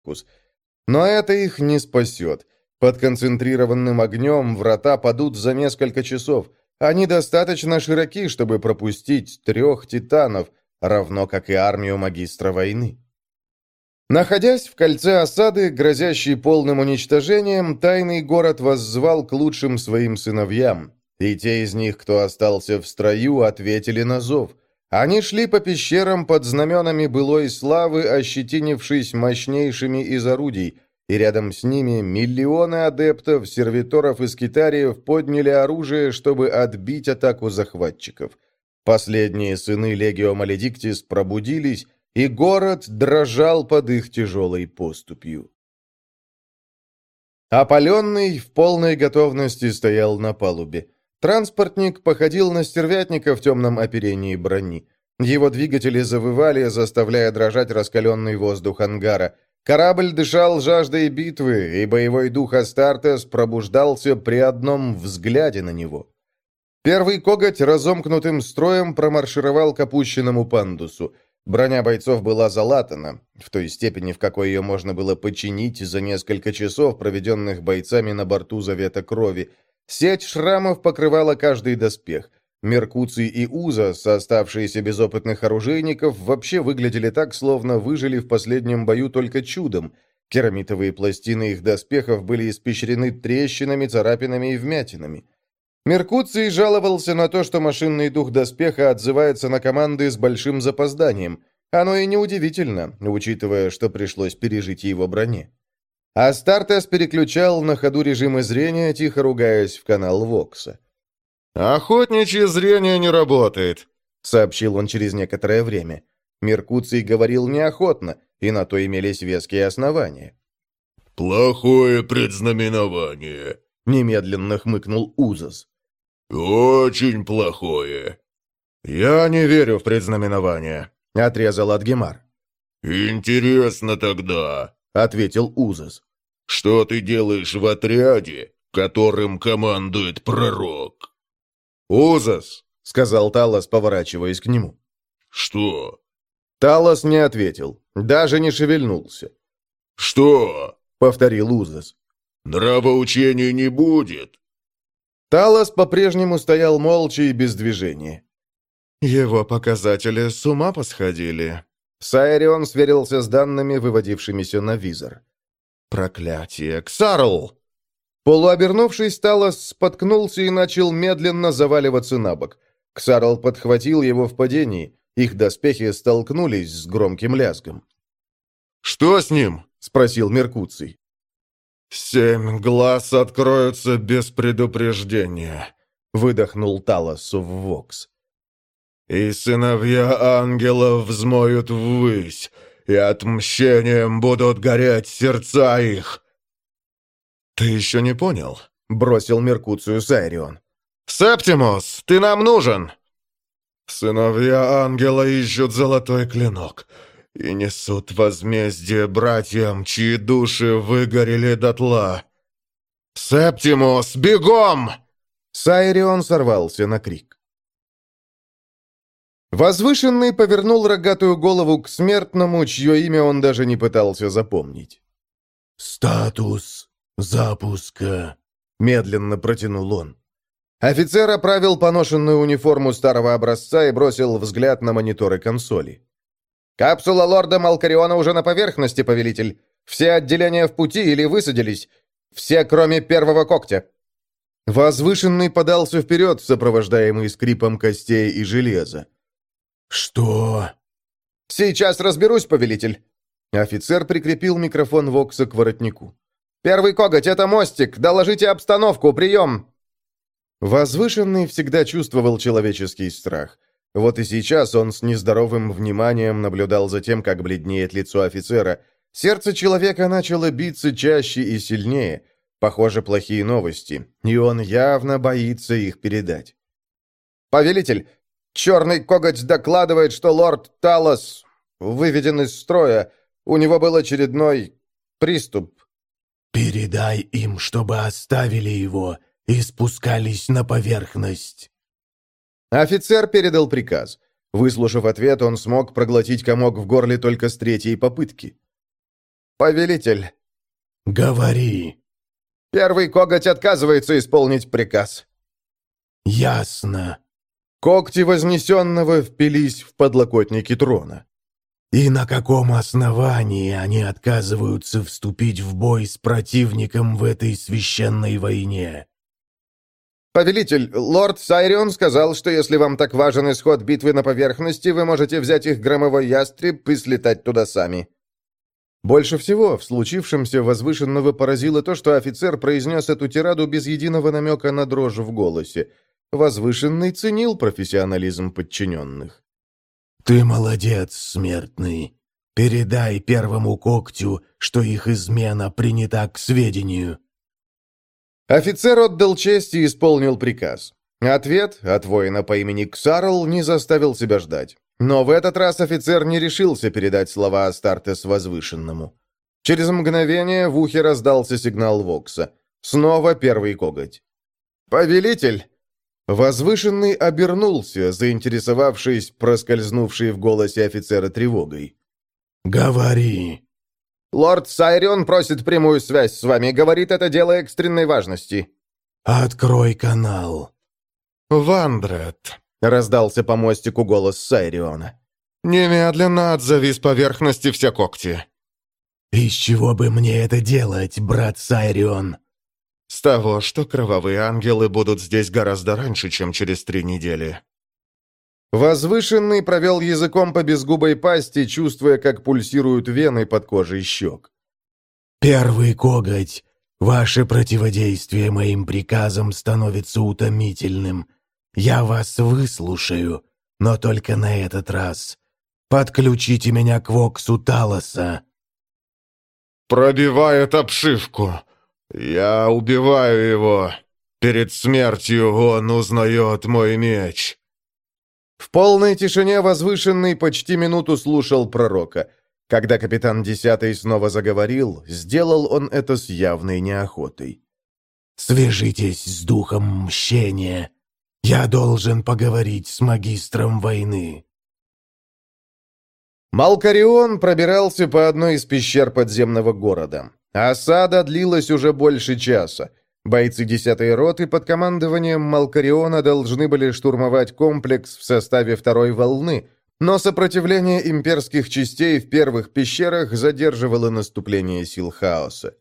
фокус. Но это их не спасет. Под концентрированным огнем врата падут за несколько часов. Они достаточно широки, чтобы пропустить трех титанов, равно как и армию магистра войны. Находясь в кольце осады, грозящей полным уничтожением, тайный город воззвал к лучшим своим сыновьям, и те из них, кто остался в строю, ответили на зов. Они шли по пещерам под знаменами былой славы, ощетинившись мощнейшими из орудий, и рядом с ними миллионы адептов, сервиторов и скитариев подняли оружие, чтобы отбить атаку захватчиков. Последние сыны Легио Маледиктис пробудились, и город дрожал под их тяжелой поступью. Опаленный в полной готовности стоял на палубе. Транспортник походил на стервятника в темном оперении брони. Его двигатели завывали, заставляя дрожать раскаленный воздух ангара. Корабль дышал жаждой битвы, и боевой дух Астартес пробуждался при одном взгляде на него. Первый коготь разомкнутым строем промаршировал к опущенному пандусу. Броня бойцов была залатана, в той степени, в какой ее можно было починить за несколько часов, проведенных бойцами на борту Завета Крови. Сеть шрамов покрывала каждый доспех. Меркуций и Уза, оставшиеся без опытных оружейников, вообще выглядели так, словно выжили в последнем бою только чудом. Керамитовые пластины их доспехов были испещрены трещинами, царапинами и вмятинами. Меркуций жаловался на то, что машинный дух доспеха отзывается на команды с большим запозданием. Оно и неудивительно, учитывая, что пришлось пережить его броне. Астартес переключал на ходу режимы зрения, тихо ругаясь в канал Вокса. «Охотничье зрение не работает», — сообщил он через некоторое время. Меркуций говорил неохотно, и на то имелись веские основания. «Плохое предзнаменование», — немедленно хмыкнул Узас. «Очень плохое». «Я не верю в предзнаменование», — отрезал Адгемар. «Интересно тогда», — ответил Узас. «Что ты делаешь в отряде, которым командует пророк?» «Узас», — сказал Талос, поворачиваясь к нему. «Что?» Талос не ответил, даже не шевельнулся. «Что?» — повторил Узас. «Нравоучения не будет». Талос по-прежнему стоял молча и без движения. «Его показатели с ума посходили», Сайрион сверился с данными, выводившимися на визор. «Проклятие! Ксарл!» Полуобернувшись, Талос споткнулся и начал медленно заваливаться на бок. Ксарл подхватил его в падении. Их доспехи столкнулись с громким лязгом. «Что с ним?» — спросил Меркуций. «Семь глаз откроются без предупреждения», — выдохнул Талос в Вокс. И сыновья ангелов взмоют ввысь, и отмщением будут гореть сердца их. «Ты еще не понял?» — бросил Меркуцию Сайрион. «Септимус, ты нам нужен!» «Сыновья ангела ищут золотой клинок и несут возмездие братьям, чьи души выгорели дотла. «Септимус, бегом!» Сайрион сорвался на крик. Возвышенный повернул рогатую голову к смертному, чье имя он даже не пытался запомнить. «Статус запуска», — медленно протянул он. Офицер оправил поношенную униформу старого образца и бросил взгляд на мониторы консоли. «Капсула лорда Малкариона уже на поверхности, повелитель. Все отделения в пути или высадились. Все, кроме первого когтя». Возвышенный подался вперед, сопровождаемый скрипом костей и железа. «Что?» «Сейчас разберусь, повелитель». Офицер прикрепил микрофон Вокса к воротнику. «Первый коготь, это мостик! Доложите обстановку! Прием!» Возвышенный всегда чувствовал человеческий страх. Вот и сейчас он с нездоровым вниманием наблюдал за тем, как бледнеет лицо офицера. Сердце человека начало биться чаще и сильнее. Похоже, плохие новости, и он явно боится их передать. «Повелитель, Черный коготь докладывает, что лорд Талос выведен из строя. У него был очередной приступ. «Передай им, чтобы оставили его и спускались на поверхность». Офицер передал приказ. Выслушав ответ, он смог проглотить комок в горле только с третьей попытки. «Повелитель». «Говори». «Первый коготь отказывается исполнить приказ». «Ясно». Когти вознесенного впились в подлокотники трона. «И на каком основании они отказываются вступить в бой с противником в этой священной войне?» «Повелитель, лорд Сайрион сказал, что если вам так важен исход битвы на поверхности, вы можете взять их громовой ястреб и слетать туда сами». Больше всего в случившемся возвышенного поразило то, что офицер произнес эту тираду без единого намека на дрожь в голосе. Возвышенный ценил профессионализм подчиненных. «Ты молодец, смертный. Передай первому когтю, что их измена принята к сведению». Офицер отдал честь и исполнил приказ. Ответ от воина по имени Ксарл не заставил себя ждать. Но в этот раз офицер не решился передать слова Астартес возвышенному. Через мгновение в ухе раздался сигнал Вокса. Снова первый коготь. «Повелитель!» Возвышенный обернулся, заинтересовавшись проскользнувшей в голосе офицера тревогой. «Говори!» «Лорд Сайрион просит прямую связь с вами. Говорит, это дело экстренной важности». «Открой канал». «Вандрет», — раздался по мостику голос Сайриона. «Немедленно отзови с поверхности все когти». «Из чего бы мне это делать, брат Сайрион?» «С того, что кровавые ангелы будут здесь гораздо раньше, чем через три недели». Возвышенный провел языком по безгубой пасти, чувствуя, как пульсируют вены под кожей щек. «Первый коготь. Ваше противодействие моим приказам становится утомительным. Я вас выслушаю, но только на этот раз. Подключите меня к Воксу Талоса». «Пробивает обшивку. Я убиваю его. Перед смертью он узнает мой меч». В полной тишине возвышенный почти минуту слушал пророка. Когда капитан Десятый снова заговорил, сделал он это с явной неохотой. «Свяжитесь с духом мщения. Я должен поговорить с магистром войны». Малкарион пробирался по одной из пещер подземного города. Осада длилась уже больше часа. Бойцы 10-й роты под командованием Малкариона должны были штурмовать комплекс в составе второй волны, но сопротивление имперских частей в первых пещерах задерживало наступление сил хаоса.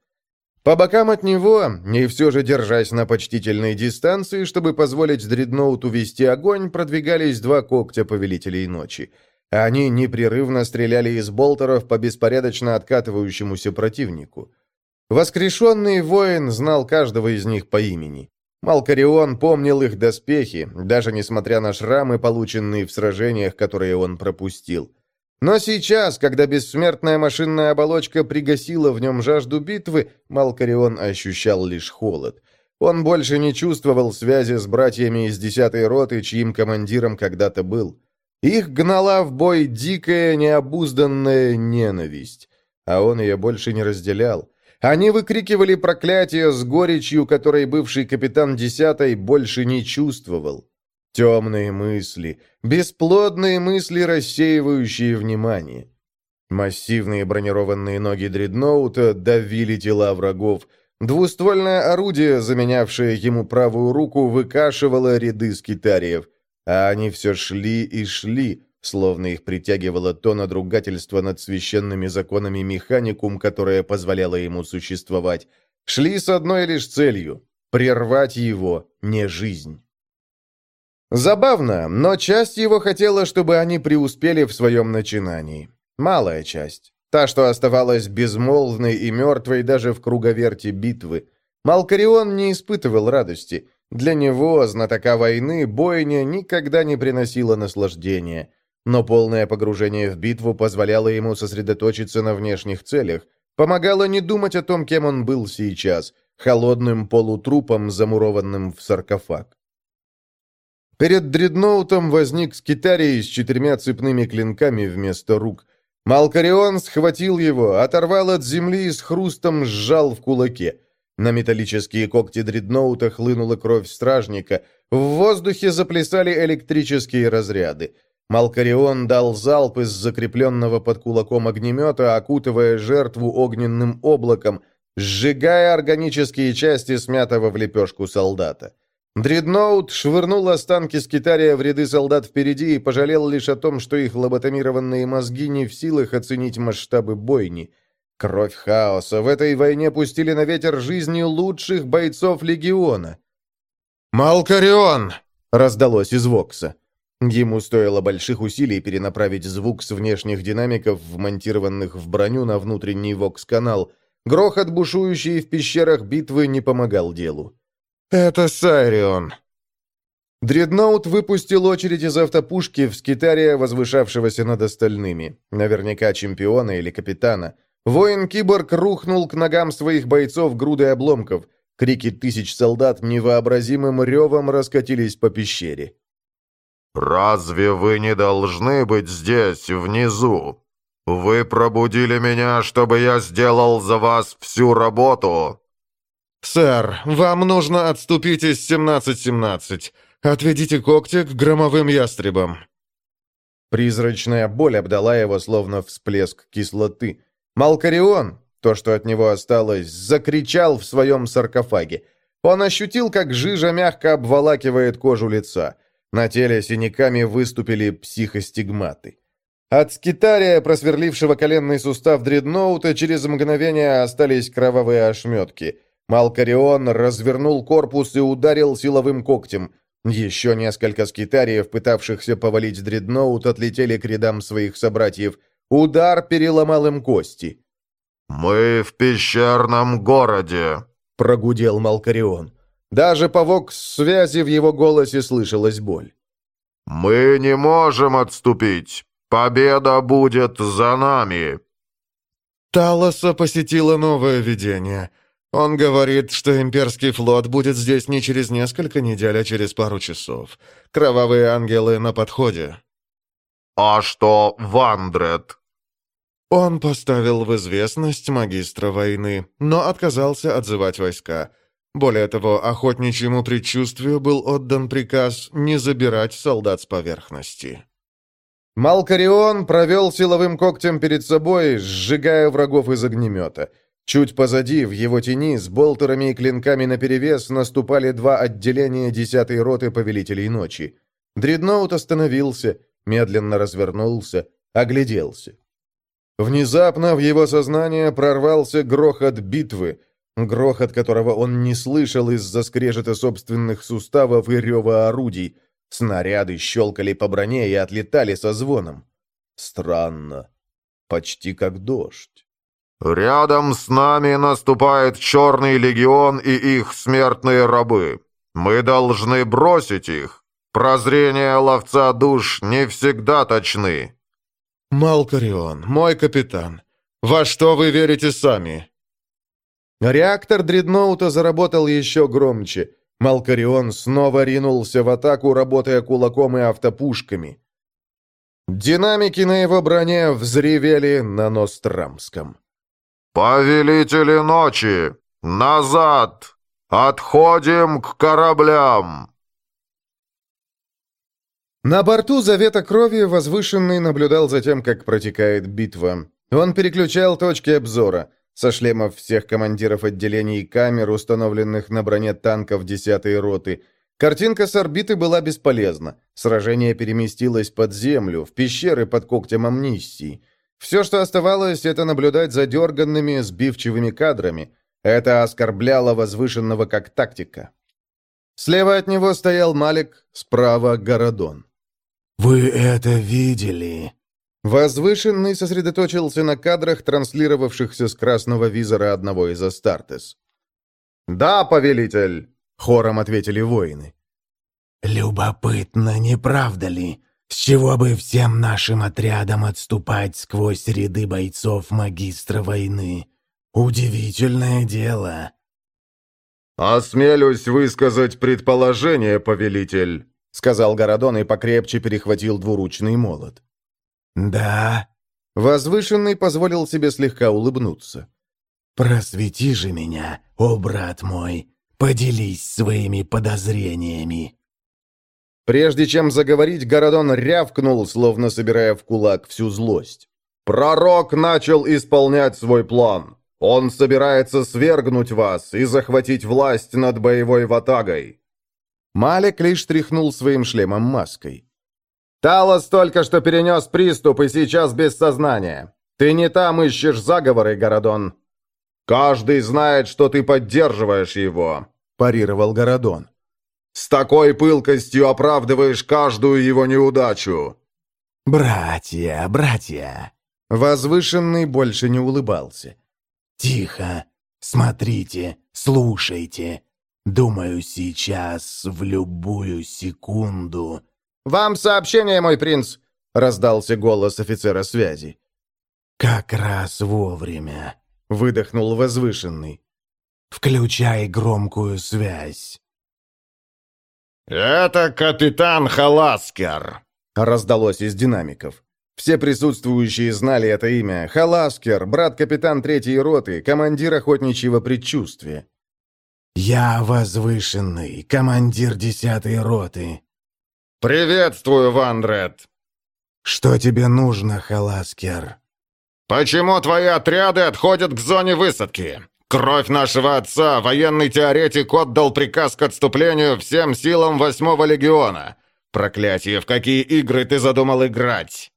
По бокам от него, и все же держась на почтительной дистанции, чтобы позволить дредноуту вести огонь, продвигались два когтя Повелителей Ночи. Они непрерывно стреляли из болтеров по беспорядочно откатывающемуся противнику. Воскрешенный воин знал каждого из них по имени. Малкарион помнил их доспехи, даже несмотря на шрамы, полученные в сражениях, которые он пропустил. Но сейчас, когда бессмертная машинная оболочка пригасила в нем жажду битвы, Малкарион ощущал лишь холод. Он больше не чувствовал связи с братьями из десятой роты, чьим командиром когда-то был. Их гнала в бой дикая, необузданная ненависть, а он ее больше не разделял. Они выкрикивали проклятия с горечью, которой бывший капитан Десятой больше не чувствовал. Темные мысли, бесплодные мысли, рассеивающие внимание. Массивные бронированные ноги дредноута давили тела врагов. Двуствольное орудие, заменявшее ему правую руку, выкашивало ряды скитариев. А они все шли и шли, словно их притягивало то надругательство над священными законами механикум, которое позволяло ему существовать, шли с одной лишь целью — прервать его не жизнь. Забавно, но часть его хотела, чтобы они преуспели в своем начинании. Малая часть. Та, что оставалась безмолвной и мертвой даже в круговерти битвы. Малкарион не испытывал радости. Для него, знатока войны, бойня никогда не приносила наслаждения но полное погружение в битву позволяло ему сосредоточиться на внешних целях, помогало не думать о том, кем он был сейчас, холодным полутрупом, замурованным в саркофаг. Перед дредноутом возник скитарий с четырьмя цепными клинками вместо рук. Малкарион схватил его, оторвал от земли и с хрустом сжал в кулаке. На металлические когти дредноута хлынула кровь стражника. В воздухе заплясали электрические разряды. Малкарион дал залп из закрепленного под кулаком огнемета, окутывая жертву огненным облаком, сжигая органические части смятого в лепешку солдата. Дредноут швырнул останки скитария в ряды солдат впереди и пожалел лишь о том, что их лоботомированные мозги не в силах оценить масштабы бойни. Кровь хаоса. В этой войне пустили на ветер жизни лучших бойцов Легиона. «Малкарион!» — раздалось из Вокса. Ему стоило больших усилий перенаправить звук с внешних динамиков, вмонтированных в броню на внутренний Вокс-канал. Грохот, бушующий в пещерах битвы, не помогал делу. «Это Сайрион». Дредноут выпустил очередь из автопушки в скитария, возвышавшегося над остальными. Наверняка чемпиона или капитана. Воин-киборг рухнул к ногам своих бойцов грудой обломков. Крики тысяч солдат невообразимым ревом раскатились по пещере. «Разве вы не должны быть здесь, внизу? Вы пробудили меня, чтобы я сделал за вас всю работу!» «Сэр, вам нужно отступить из 17-17. Отведите когти к громовым ястребам». Призрачная боль обдала его, словно всплеск кислоты. Малкарион, то, что от него осталось, закричал в своем саркофаге. Он ощутил, как жижа мягко обволакивает кожу лица. На теле синяками выступили психостигматы. От скитария, просверлившего коленный сустав дредноута, через мгновение остались кровавые ошметки. Малкарион развернул корпус и ударил силовым когтем. Еще несколько скитариев, пытавшихся повалить дредноут, отлетели к рядам своих собратьев. Удар переломал им кости. «Мы в пещерном городе», — прогудел Малкарион. Даже по вокс-связи в его голосе слышалась боль. «Мы не можем отступить. Победа будет за нами». Талоса посетило новое видение. Он говорит, что имперский флот будет здесь не через несколько недель, а через пару часов. Кровавые ангелы на подходе. «А что Вандред?» Он поставил в известность магистра войны, но отказался отзывать войска. Более того, охотничьему предчувствию был отдан приказ не забирать солдат с поверхности. Малкарион провел силовым когтем перед собой, сжигая врагов из огнемета. Чуть позади, в его тени, с болтерами и клинками наперевес, наступали два отделения десятой роты Повелителей Ночи. Дредноут остановился, медленно развернулся, огляделся. Внезапно в его сознание прорвался грохот битвы, грохот которого он не слышал из-за скрежета собственных суставов и рева орудий. Снаряды щелкали по броне и отлетали со звоном. Странно. Почти как дождь. «Рядом с нами наступает Черный Легион и их смертные рабы. Мы должны бросить их. Прозрения ловца душ не всегда точны». «Малкарион, мой капитан, во что вы верите сами?» Реактор дредноута заработал еще громче. Малкарион снова ринулся в атаку, работая кулаком и автопушками. Динамики на его броне взревели на Нострамском. «Повелители ночи! Назад! Отходим к кораблям!» На борту Завета Крови Возвышенный наблюдал за тем, как протекает битва. Он переключал точки обзора со шлемов всех командиров отделений камер, установленных на броне танков 10-й роты. Картинка с орбиты была бесполезна. Сражение переместилось под землю, в пещеры под когтем амнистии. Все, что оставалось, это наблюдать за дерганными, сбивчивыми кадрами. Это оскорбляло возвышенного как тактика. Слева от него стоял Малик, справа — Городон. «Вы это видели?» Возвышенный сосредоточился на кадрах, транслировавшихся с красного визора одного из Астартес. «Да, повелитель!» — хором ответили воины. «Любопытно, не правда ли? С чего бы всем нашим отрядам отступать сквозь ряды бойцов магистра войны? Удивительное дело!» «Осмелюсь высказать предположение, повелитель», — сказал Городон и покрепче перехватил двуручный молот. «Да?» Возвышенный позволил себе слегка улыбнуться. «Просвети же меня, о брат мой, поделись своими подозрениями». Прежде чем заговорить, Городон рявкнул, словно собирая в кулак всю злость. «Пророк начал исполнять свой план. Он собирается свергнуть вас и захватить власть над боевой ватагой». Малек лишь тряхнул своим шлемом маской. «Талос только что перенес приступ и сейчас без сознания. Ты не там ищешь заговоры, Городон». «Каждый знает, что ты поддерживаешь его», – парировал Городон. С такой пылкостью оправдываешь каждую его неудачу!» «Братья, братья!» Возвышенный больше не улыбался. «Тихо! Смотрите, слушайте! Думаю, сейчас, в любую секунду...» «Вам сообщение, мой принц!» — раздался голос офицера связи. «Как раз вовремя!» — выдохнул возвышенный. «Включай громкую связь!» «Это капитан Халаскер», — раздалось из динамиков. Все присутствующие знали это имя. Халаскер, брат-капитан третьей роты, командир охотничьего предчувствия. «Я возвышенный, командир десятой роты». «Приветствую, Вандред». «Что тебе нужно, Халаскер?» «Почему твои отряды отходят к зоне высадки? Кровь нашего отца, военный теоретик, отдал приказ к отступлению всем силам восьмого легиона. Проклятие, в какие игры ты задумал играть?»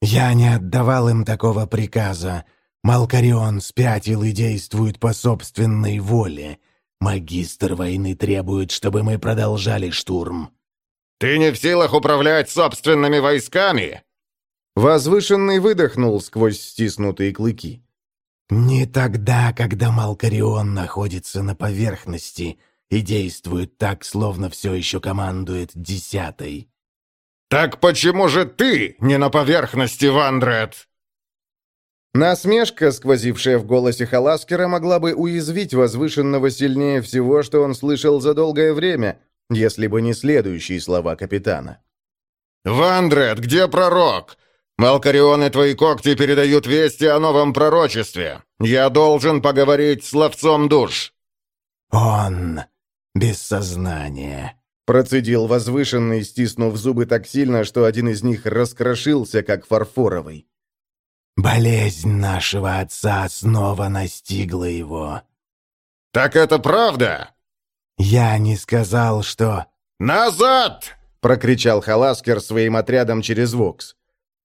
«Я не отдавал им такого приказа. Малкарион спятил и действует по собственной воле. Магистр войны требует, чтобы мы продолжали штурм». «Ты не в силах управлять собственными войсками?» Возвышенный выдохнул сквозь стиснутые клыки. «Не тогда, когда Малкарион находится на поверхности и действует так, словно все еще командует десятой». «Так почему же ты не на поверхности, Вандред?» Насмешка, сквозившая в голосе Халаскера, могла бы уязвить возвышенного сильнее всего, что он слышал за долгое время, если бы не следующие слова капитана. «Вандред, где пророк? Малкарион и твои когти передают вести о новом пророчестве. Я должен поговорить с ловцом душ». «Он без сознания», — процедил возвышенный, стиснув зубы так сильно, что один из них раскрошился, как фарфоровый. «Болезнь нашего отца снова настигла его». «Так это правда?» «Я не сказал, что...» «Назад!» — прокричал Халаскер своим отрядом через Вокс.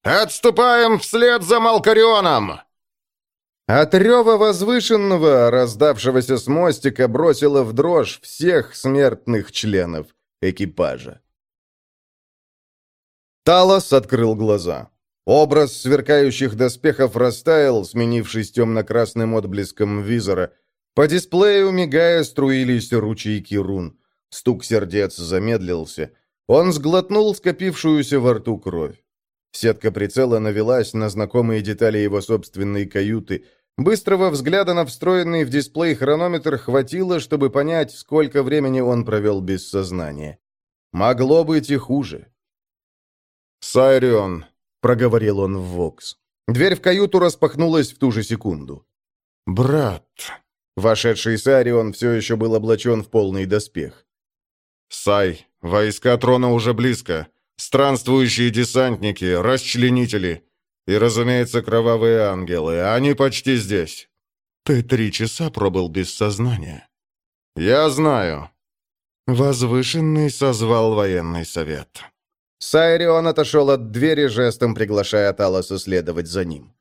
«Отступаем вслед за Малкарионом!» От рева возвышенного, раздавшегося с мостика, бросило в дрожь всех смертных членов экипажа. Талос открыл глаза. Образ сверкающих доспехов растаял, сменившись темно-красным отблеском визора. По дисплею, мигая, струились ручейки рун. Стук сердец замедлился. Он сглотнул скопившуюся во рту кровь. Сетка прицела навелась на знакомые детали его собственной каюты. Быстрого взгляда на встроенный в дисплей хронометр хватило, чтобы понять, сколько времени он провел без сознания. Могло быть и хуже. «Сайрион», — проговорил он в Вокс. Дверь в каюту распахнулась в ту же секунду. «Брат», Вошедший Сарион все еще был облачен в полный доспех. «Сай, войска трона уже близко. Странствующие десантники, расчленители. И, разумеется, кровавые ангелы. Они почти здесь. Ты три часа пробыл без сознания. Я знаю. Возвышенный созвал военный совет. Сайрион отошел от двери, жестом приглашая Талоса следовать за ним.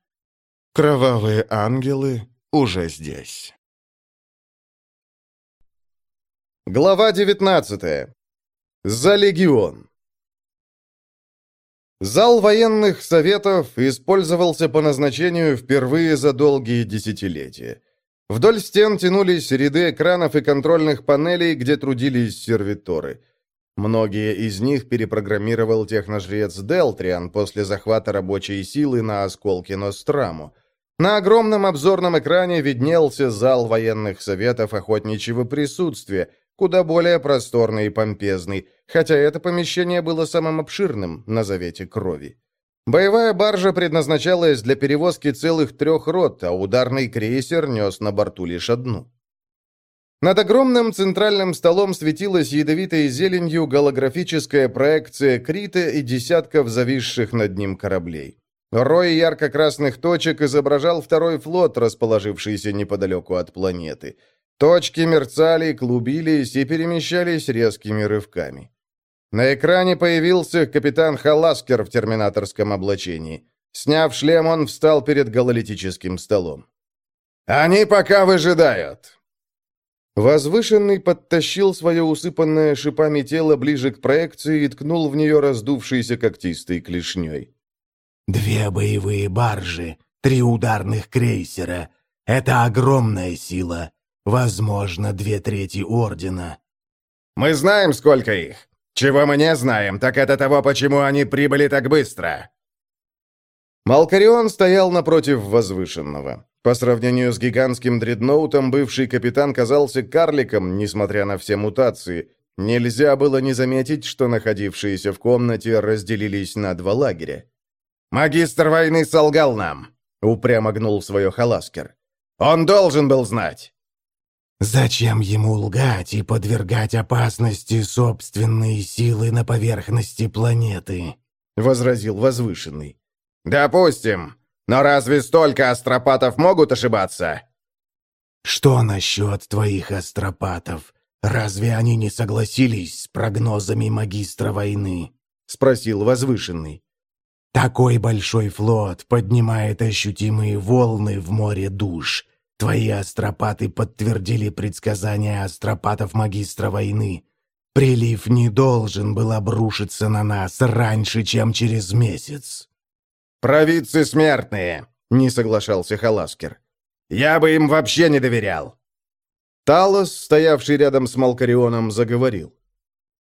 Кровавые ангелы уже здесь. Глава 19. За легион. Зал военных советов использовался по назначению впервые за долгие десятилетия. Вдоль стен тянулись ряды экранов и контрольных панелей, где трудились сервиторы. Многие из них перепрограммировал техножрец Делтриан после захвата рабочей силы на осколке Ностраму. На огромном обзорном экране виднелся зал военных советов охотничьего присутствия, куда более просторный и помпезный, хотя это помещение было самым обширным на Завете Крови. Боевая баржа предназначалась для перевозки целых трех рот, а ударный крейсер нес на борту лишь одну. Над огромным центральным столом светилась ядовитой зеленью голографическая проекция Крита и десятков зависших над ним кораблей. Рой ярко-красных точек изображал второй флот, расположившийся неподалеку от планеты. Точки мерцали, клубились и перемещались резкими рывками. На экране появился капитан Халаскер в терминаторском облачении. Сняв шлем, он встал перед гололитическим столом. «Они пока выжидают!» Возвышенный подтащил свое усыпанное шипами тело ближе к проекции и ткнул в нее раздувшейся когтистой клешней. «Две боевые баржи, три ударных крейсера. Это огромная сила. Возможно, две трети Ордена». «Мы знаем, сколько их. Чего мы не знаем, так это того, почему они прибыли так быстро». Малкарион стоял напротив возвышенного. По сравнению с гигантским дредноутом, бывший капитан казался карликом, несмотря на все мутации. Нельзя было не заметить, что находившиеся в комнате разделились на два лагеря. «Магистр войны солгал нам», — упрямо гнул свое Халаскер. «Он должен был знать». «Зачем ему лгать и подвергать опасности собственные силы на поверхности планеты?» — возразил возвышенный. «Допустим. Но разве столько астропатов могут ошибаться?» «Что насчет твоих астропатов? Разве они не согласились с прогнозами магистра войны?» — спросил возвышенный. «Такой большой флот поднимает ощутимые волны в море душ. Твои астропаты подтвердили предсказания астропатов магистра войны. Прилив не должен был обрушиться на нас раньше, чем через месяц». «Провидцы смертные!» — не соглашался Халаскер. «Я бы им вообще не доверял!» Талос, стоявший рядом с Малкарионом, заговорил.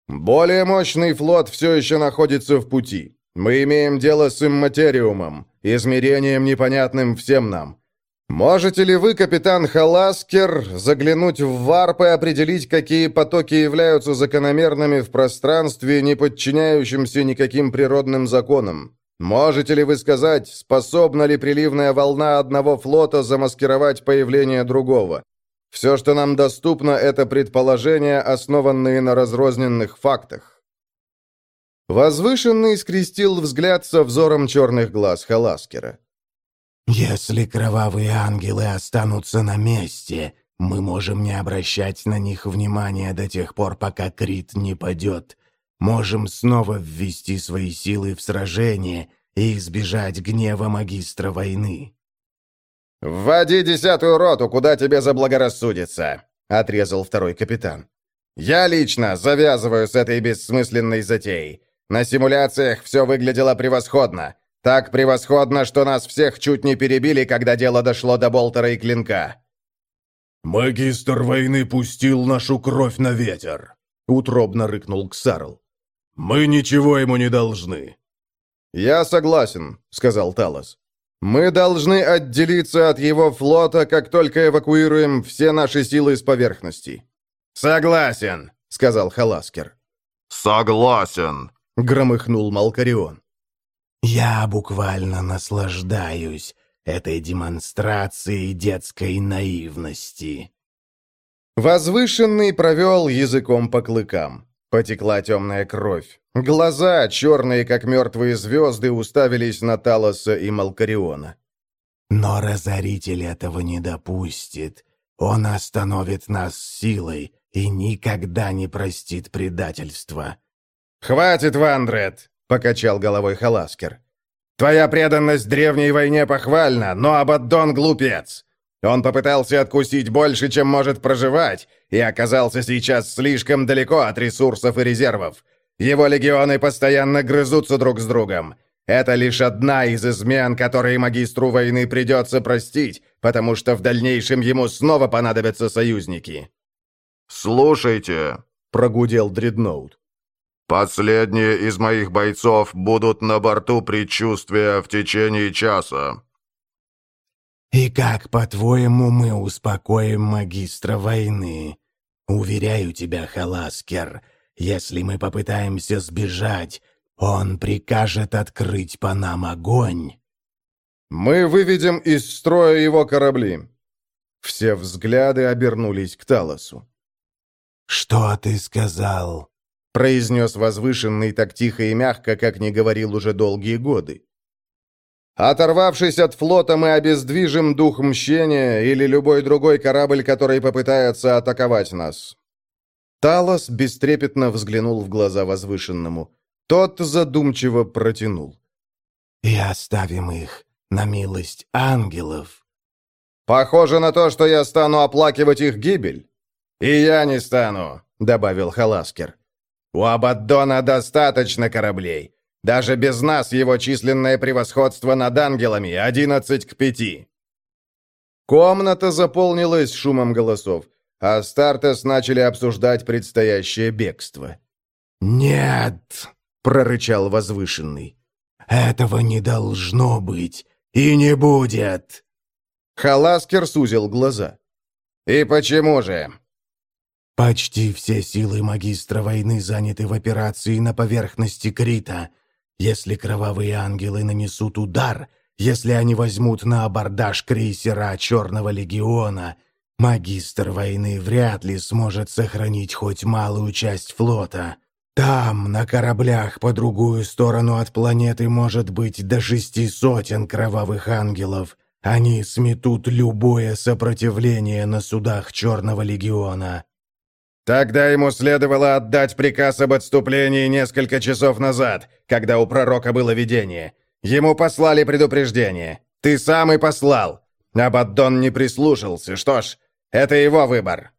«Более мощный флот все еще находится в пути. Мы имеем дело с имматериумом, измерением непонятным всем нам. Можете ли вы, капитан Халаскер, заглянуть в варп и определить, какие потоки являются закономерными в пространстве, не подчиняющимся никаким природным законам? Можете ли вы сказать, способна ли приливная волна одного флота замаскировать появление другого? Все, что нам доступно, это предположения, основанные на разрозненных фактах. Возвышенный скрестил взгляд со взором черных глаз Халаскера. «Если кровавые ангелы останутся на месте, мы можем не обращать на них внимания до тех пор, пока Крит не падет можем снова ввести свои силы в сражение и избежать гнева магистра войны». «Вводи десятую роту, куда тебе заблагорассудится», — отрезал второй капитан. «Я лично завязываю с этой бессмысленной затеей. На симуляциях все выглядело превосходно. Так превосходно, что нас всех чуть не перебили, когда дело дошло до болтера и клинка». «Магистр войны пустил нашу кровь на ветер», — утробно рыкнул Ксарл. «Мы ничего ему не должны». «Я согласен», — сказал Талос. «Мы должны отделиться от его флота, как только эвакуируем все наши силы с поверхности». «Согласен», — сказал Халаскер. «Согласен», — громыхнул Малкарион. «Я буквально наслаждаюсь этой демонстрацией детской наивности». Возвышенный провел языком по клыкам. Потекла темная кровь. Глаза, черные, как мертвые звезды, уставились на Талоса и Малкариона. «Но Разоритель этого не допустит. Он остановит нас силой и никогда не простит предательства». «Хватит, Вандред!» — покачал головой Халаскер. «Твоя преданность древней войне похвальна, но Абаддон глупец. Он попытался откусить больше, чем может проживать, и оказался сейчас слишком далеко от ресурсов и резервов. Его легионы постоянно грызутся друг с другом. Это лишь одна из измен, которые магистру войны придется простить, потому что в дальнейшем ему снова понадобятся союзники». «Слушайте», — прогудел Дредноут. «Последние из моих бойцов будут на борту предчувствия в течение часа. «И как, по-твоему, мы успокоим магистра войны? Уверяю тебя, Халаскер, если мы попытаемся сбежать, он прикажет открыть по нам огонь». «Мы выведем из строя его корабли». Все взгляды обернулись к Талосу. «Что ты сказал?» — произнес возвышенный так тихо и мягко, как не говорил уже долгие годы. «Оторвавшись от флота, мы обездвижим дух мщения или любой другой корабль, который попытается атаковать нас». Талос бестрепетно взглянул в глаза возвышенному. Тот задумчиво протянул. «И оставим их на милость ангелов». «Похоже на то, что я стану оплакивать их гибель». «И я не стану», — добавил Халаскер. «У Абаддона достаточно кораблей. Даже без нас его численное превосходство над ангелами — одиннадцать к пяти». Комната заполнилась шумом голосов, а Стартес начали обсуждать предстоящее бегство. «Нет!» — прорычал возвышенный. «Этого не должно быть и не будет!» Халаскер сузил глаза. «И почему же?» «Почти все силы магистра войны заняты в операции на поверхности Крита. Если кровавые ангелы нанесут удар, если они возьмут на абордаж крейсера Черного Легиона, магистр войны вряд ли сможет сохранить хоть малую часть флота. Там, на кораблях по другую сторону от планеты, может быть до шести сотен кровавых ангелов». Они сметут любое сопротивление на судах Черного Легиона. Тогда ему следовало отдать приказ об отступлении несколько часов назад, когда у пророка было видение. Ему послали предупреждение. Ты сам и послал. Абаддон не прислушался. Что ж, это его выбор.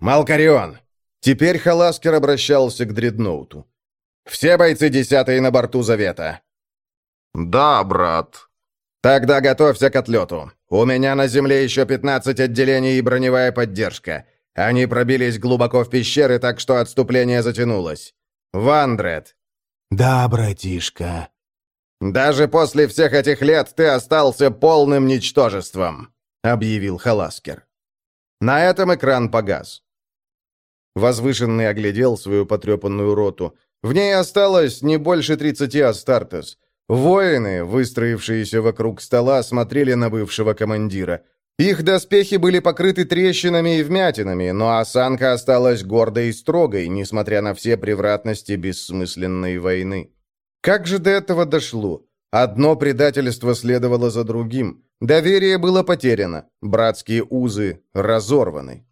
Малкарион. Теперь Халаскер обращался к Дредноуту. Все бойцы десятые на борту Завета. «Да, брат», «Тогда готовься к отлету. У меня на земле еще 15 отделений и броневая поддержка. Они пробились глубоко в пещеры, так что отступление затянулось. Вандред!» «Да, братишка». «Даже после всех этих лет ты остался полным ничтожеством», — объявил Халаскер. На этом экран погас. Возвышенный оглядел свою потрепанную роту. В ней осталось не больше 30 Астартес. Воины, выстроившиеся вокруг стола, смотрели на бывшего командира. Их доспехи были покрыты трещинами и вмятинами, но осанка осталась гордой и строгой, несмотря на все превратности бессмысленной войны. Как же до этого дошло? Одно предательство следовало за другим. Доверие было потеряно, братские узы разорваны.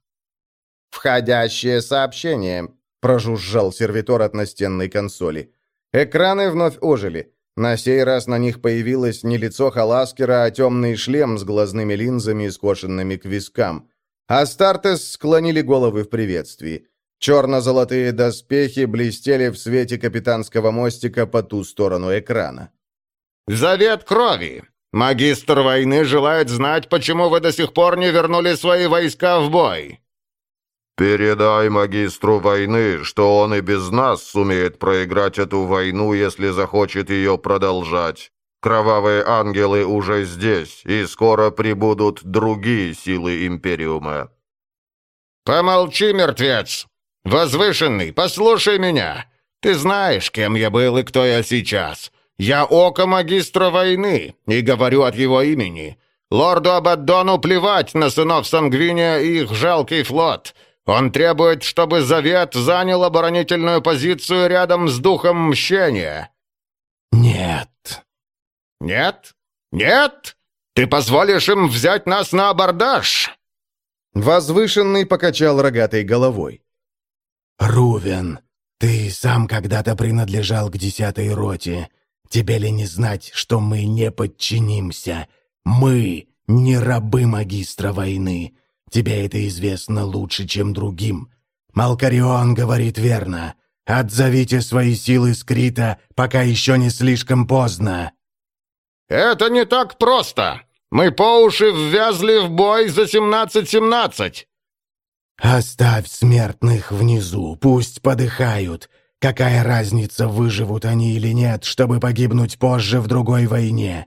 «Входящее сообщение», — прожужжал сервитор от настенной консоли. Экраны вновь ожили. На сей раз на них появилось не лицо Халаскера, а темный шлем с глазными линзами, скошенными к вискам. Астартес склонили головы в приветствии. Черно-золотые доспехи блестели в свете капитанского мостика по ту сторону экрана. «Завет крови! Магистр войны желает знать, почему вы до сих пор не вернули свои войска в бой!» «Передай магистру войны, что он и без нас сумеет проиграть эту войну, если захочет ее продолжать. Кровавые ангелы уже здесь, и скоро прибудут другие силы Империума». «Помолчи, мертвец! Возвышенный, послушай меня! Ты знаешь, кем я был и кто я сейчас. Я око магистра войны, и говорю от его имени. Лорду Абаддону плевать на сынов Сангвиния и их жалкий флот». Он требует, чтобы Завет занял оборонительную позицию рядом с Духом Мщения». «Нет». «Нет? Нет? Ты позволишь им взять нас на абордаж?» Возвышенный покачал рогатой головой. «Рувен, ты сам когда-то принадлежал к десятой роте. Тебе ли не знать, что мы не подчинимся? Мы не рабы магистра войны. Тебе это известно лучше, чем другим. Малкарион говорит верно. Отзовите свои силы скрита, пока еще не слишком поздно». «Это не так просто. Мы по уши ввязли в бой за семнадцать-семнадцать». «Оставь смертных внизу, пусть подыхают. Какая разница, выживут они или нет, чтобы погибнуть позже в другой войне?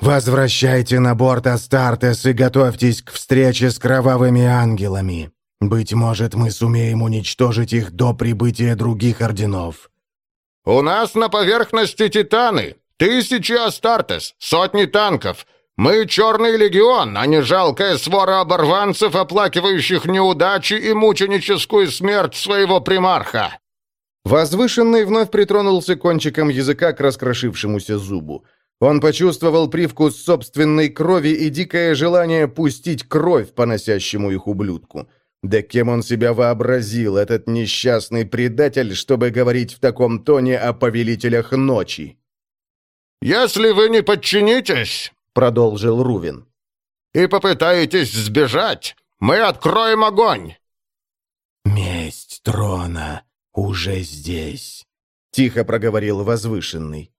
«Возвращайте на борт Астартес и готовьтесь к встрече с кровавыми ангелами. Быть может, мы сумеем уничтожить их до прибытия других орденов». «У нас на поверхности Титаны. Тысячи Астартес, сотни танков. Мы Черный Легион, а не жалкая свора оборванцев, оплакивающих неудачи и мученическую смерть своего примарха!» Возвышенный вновь притронулся кончиком языка к раскрошившемуся зубу. Он почувствовал привкус собственной крови и дикое желание пустить кровь по носящему их ублюдку. Да кем он себя вообразил, этот несчастный предатель, чтобы говорить в таком тоне о повелителях ночи? «Если вы не подчинитесь», — продолжил Рувин, — «и попытаетесь сбежать, мы откроем огонь». «Месть трона уже здесь», — тихо проговорил возвышенный.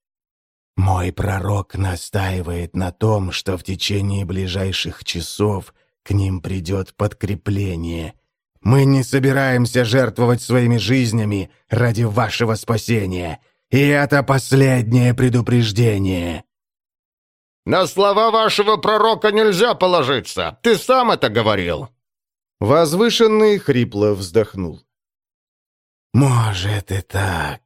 Мой пророк настаивает на том, что в течение ближайших часов к ним придет подкрепление. Мы не собираемся жертвовать своими жизнями ради вашего спасения. И это последнее предупреждение. На слова вашего пророка нельзя положиться. Ты сам это говорил. Возвышенный хрипло вздохнул. «Может и так.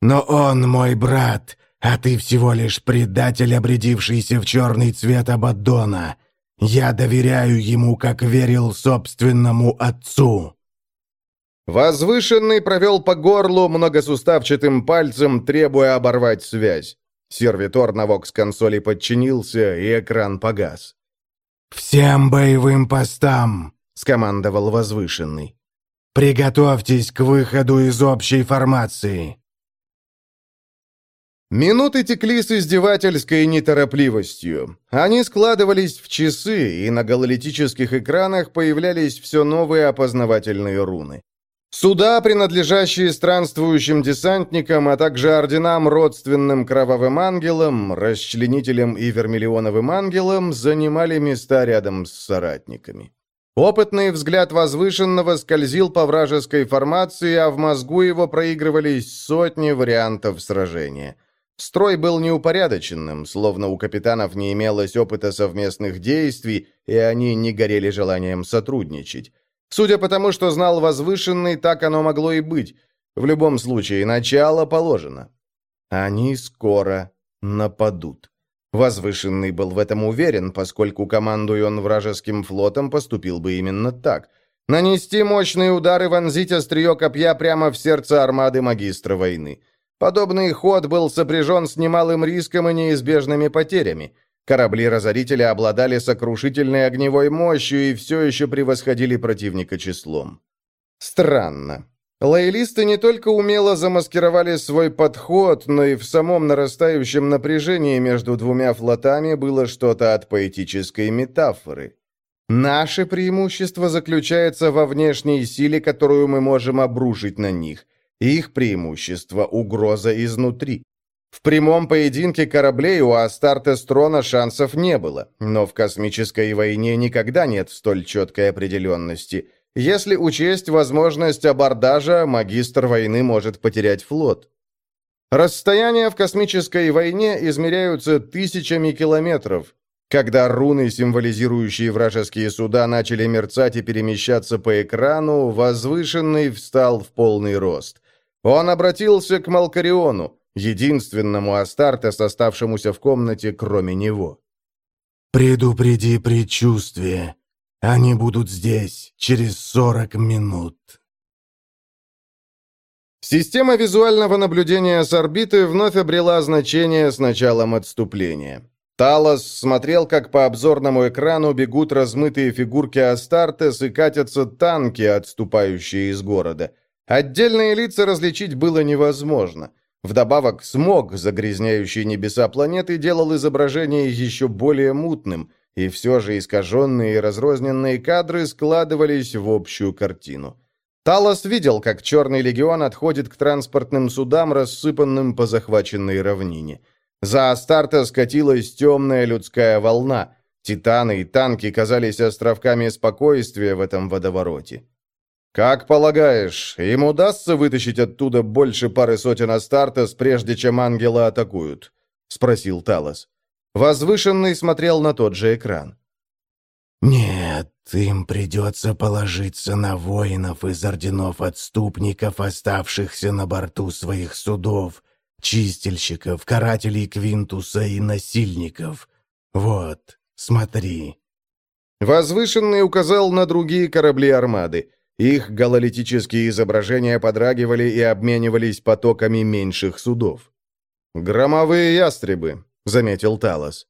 Но он мой брат, а ты всего лишь предатель, обрядившийся в черный цвет Абаддона. Я доверяю ему, как верил собственному отцу». Возвышенный провел по горлу многосуставчатым пальцем, требуя оборвать связь. Сервитор на вокс-консоли подчинился, и экран погас. «Всем боевым постам!» — скомандовал Возвышенный. «Приготовьтесь к выходу из общей формации!» Минуты текли с издевательской неторопливостью. Они складывались в часы, и на гололитических экранах появлялись все новые опознавательные руны. Суда, принадлежащие странствующим десантникам, а также орденам родственным Кровавым Ангелам, Расчленителям и Вермиллионовым Ангелам, занимали места рядом с соратниками. Опытный взгляд возвышенного скользил по вражеской формации, а в мозгу его проигрывались сотни вариантов сражения – Строй был неупорядоченным, словно у капитанов не имелось опыта совместных действий, и они не горели желанием сотрудничать. Судя по тому, что знал возвышенный, так оно могло и быть. В любом случае, начало положено. Они скоро нападут. Возвышенный был в этом уверен, поскольку, командуя он вражеским флотом, поступил бы именно так. Нанести мощные удары, вонзить острие копья прямо в сердце армады магистра войны – Подобный ход был сопряжен с немалым риском и неизбежными потерями. Корабли-разорителя обладали сокрушительной огневой мощью и все еще превосходили противника числом. Странно. Лоялисты не только умело замаскировали свой подход, но и в самом нарастающем напряжении между двумя флотами было что-то от поэтической метафоры. Наше преимущество заключается во внешней силе, которую мы можем обрушить на них – их преимущество – угроза изнутри. В прямом поединке кораблей у Астартес Трона шансов не было, но в космической войне никогда нет столь четкой определенности. Если учесть возможность абордажа, магистр войны может потерять флот. Расстояния в космической войне измеряются тысячами километров. Когда руны, символизирующие вражеские суда, начали мерцать и перемещаться по экрану, возвышенный встал в полный рост. Он обратился к Малкариону, единственному Астартес, оставшемуся в комнате, кроме него. «Предупреди предчувствие. Они будут здесь через сорок минут». Система визуального наблюдения с орбиты вновь обрела значение с началом отступления. Талос смотрел, как по обзорному экрану бегут размытые фигурки Астартес и катятся танки, отступающие из города – Отдельные лица различить было невозможно. Вдобавок, смог, загрязняющий небеса планеты, делал изображение еще более мутным, и все же искаженные и разрозненные кадры складывались в общую картину. Талос видел, как Черный легион отходит к транспортным судам, рассыпанным по захваченной равнине. За Астарта скатилась темная людская волна. Титаны и танки казались островками спокойствия в этом водовороте. «Как полагаешь, им удастся вытащить оттуда больше пары сотен Астартес, прежде чем ангелы атакуют?» — спросил Талос. Возвышенный смотрел на тот же экран. «Нет, им придется положиться на воинов из орденов отступников, оставшихся на борту своих судов, чистильщиков, карателей Квинтуса и насильников. Вот, смотри». Возвышенный указал на другие корабли армады. Их гололитические изображения подрагивали и обменивались потоками меньших судов. «Громовые ястребы», — заметил Талос.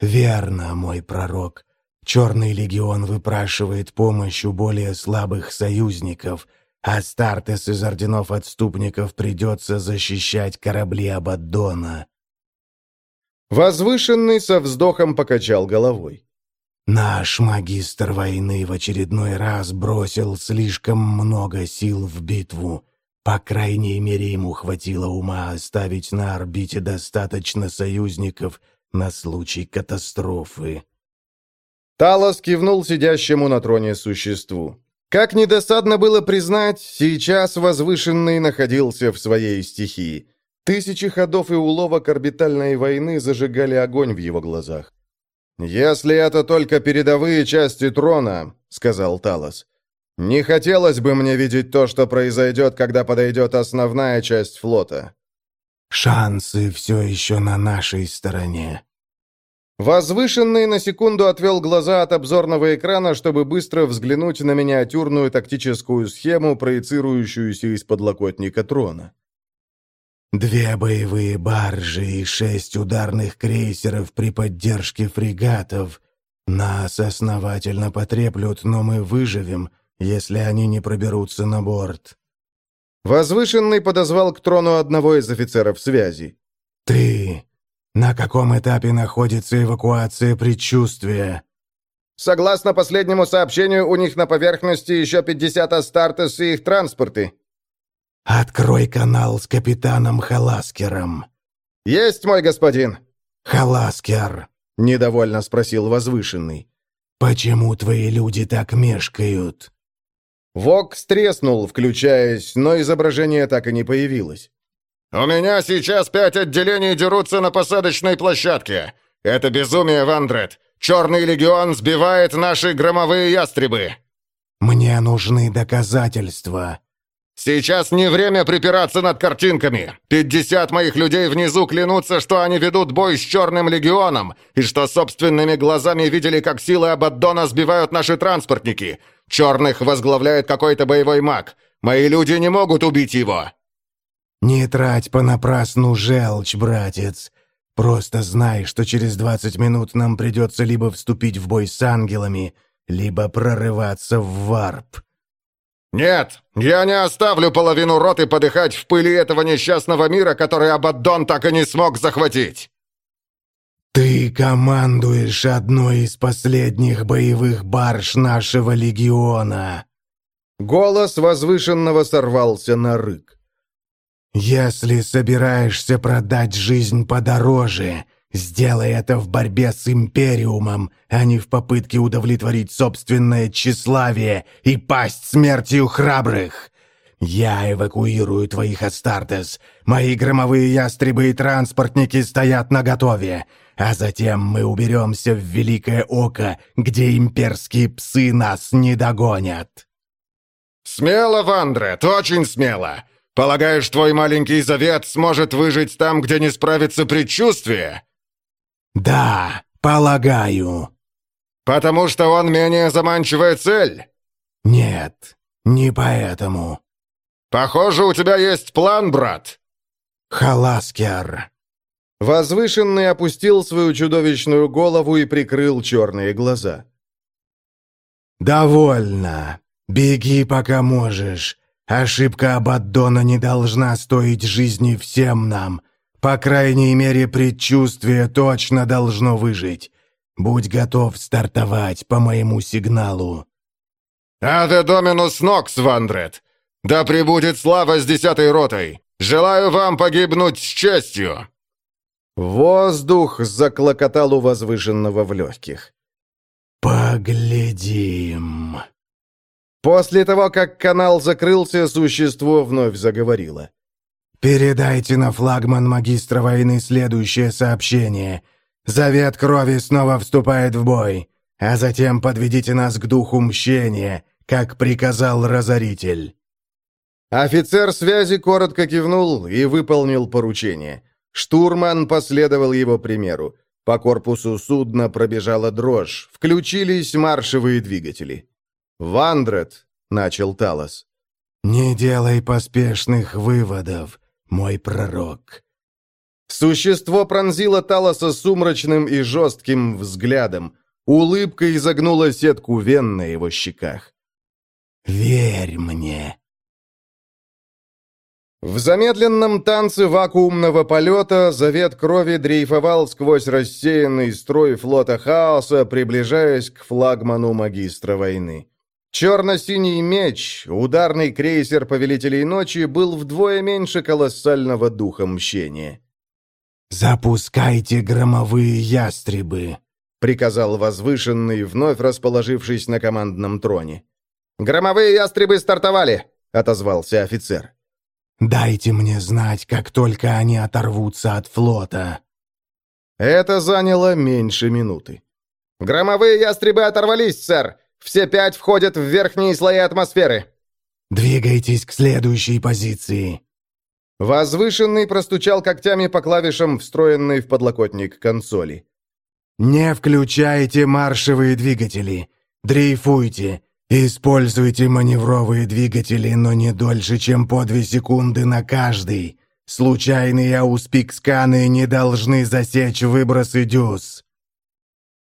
«Верно, мой пророк. Черный легион выпрашивает помощь у более слабых союзников, а Стартес из орденов отступников придется защищать корабли Абаддона». Возвышенный со вздохом покачал головой. Наш магистр войны в очередной раз бросил слишком много сил в битву. По крайней мере, ему хватило ума оставить на орбите достаточно союзников на случай катастрофы. Талос кивнул сидящему на троне существу. Как недосадно было признать, сейчас возвышенный находился в своей стихии. Тысячи ходов и уловок орбитальной войны зажигали огонь в его глазах. «Если это только передовые части трона», — сказал Талос, — «не хотелось бы мне видеть то, что произойдет, когда подойдет основная часть флота». «Шансы все еще на нашей стороне». Возвышенный на секунду отвел глаза от обзорного экрана, чтобы быстро взглянуть на миниатюрную тактическую схему, проецирующуюся из подлокотника трона. Две боевые баржи и шесть ударных крейсеров при поддержке фрегатов. Нас основательно потреплют, но мы выживем, если они не проберутся на борт. Возвышенный подозвал к трону одного из офицеров связи. «Ты! На каком этапе находится эвакуация предчувствия?» «Согласно последнему сообщению, у них на поверхности еще 50 Астартес и их транспорты», «Открой канал с капитаном Халаскером». «Есть, мой господин!» «Халаскер», — недовольно спросил возвышенный. «Почему твои люди так мешкают?» Вок стреснул, включаясь, но изображение так и не появилось. «У меня сейчас пять отделений дерутся на посадочной площадке. Это безумие, Вандред. Черный легион сбивает наши громовые ястребы». «Мне нужны доказательства», «Сейчас не время припираться над картинками. Пятьдесят моих людей внизу клянутся, что они ведут бой с Черным Легионом, и что собственными глазами видели, как силы Абаддона сбивают наши транспортники. Черных возглавляет какой-то боевой маг. Мои люди не могут убить его». «Не трать понапрасну желчь, братец. Просто знай, что через двадцать минут нам придется либо вступить в бой с ангелами, либо прорываться в варп». «Нет, я не оставлю половину роты подыхать в пыли этого несчастного мира, который Абаддон так и не смог захватить!» «Ты командуешь одной из последних боевых барж нашего легиона!» Голос возвышенного сорвался на рык. «Если собираешься продать жизнь подороже, Сделай это в борьбе с Империумом, а не в попытке удовлетворить собственное тщеславие и пасть смертью храбрых. Я эвакуирую твоих Астартес. Мои громовые ястребы и транспортники стоят наготове. А затем мы уберемся в Великое Око, где имперские псы нас не догонят». «Смело, Вандрет, очень смело. Полагаешь, твой маленький завет сможет выжить там, где не справится предчувствие?» «Да, полагаю». «Потому что он менее заманчивая цель?» «Нет, не поэтому». «Похоже, у тебя есть план, брат». «Халаскер». Возвышенный опустил свою чудовищную голову и прикрыл черные глаза. «Довольно. Беги, пока можешь. Ошибка Абаддона не должна стоить жизни всем нам, по крайней мере, предчувствие точно должно выжить. Будь готов стартовать по моему сигналу». «Аде Доминус Нокс, Вандред! Да пребудет слава с десятой ротой! Желаю вам погибнуть с честью!» Воздух заклокотал у возвышенного в легких. «Поглядим». После того, как канал закрылся, существо вновь заговорило. «Передайте на флагман магистра войны следующее сообщение. Завет крови снова вступает в бой, а затем подведите нас к духу мщения, как приказал Разоритель». Офицер связи коротко кивнул и выполнил поручение. Штурман последовал его примеру. По корпусу судна пробежала дрожь. Включились маршевые двигатели. «Вандред», — начал Талос. «Не делай поспешных выводов, мой пророк». Существо пронзило Талоса сумрачным и жестким взглядом. Улыбка изогнула сетку вен на его щеках. «Верь мне». В замедленном танце вакуумного полета завет крови дрейфовал сквозь рассеянный строй флота хаоса, приближаясь к флагману магистра войны. Черно-синий меч, ударный крейсер Повелителей Ночи, был вдвое меньше колоссального духа мщения. «Запускайте громовые ястребы», — приказал возвышенный, вновь расположившись на командном троне. «Громовые ястребы стартовали!» — отозвался офицер. Дайте мне знать, как только они оторвутся от флота». Это заняло меньше минуты. «Громовые ястребы оторвались, сэр! Все пять входят в верхние слои атмосферы!» «Двигайтесь к следующей позиции!» Возвышенный простучал когтями по клавишам, встроенной в подлокотник консоли. «Не включайте маршевые двигатели! Дрейфуйте! Используйте маневровые двигатели, но не дольше, чем по две секунды на каждый. Случайные ауспик-сканы не должны засечь выбросы дюз.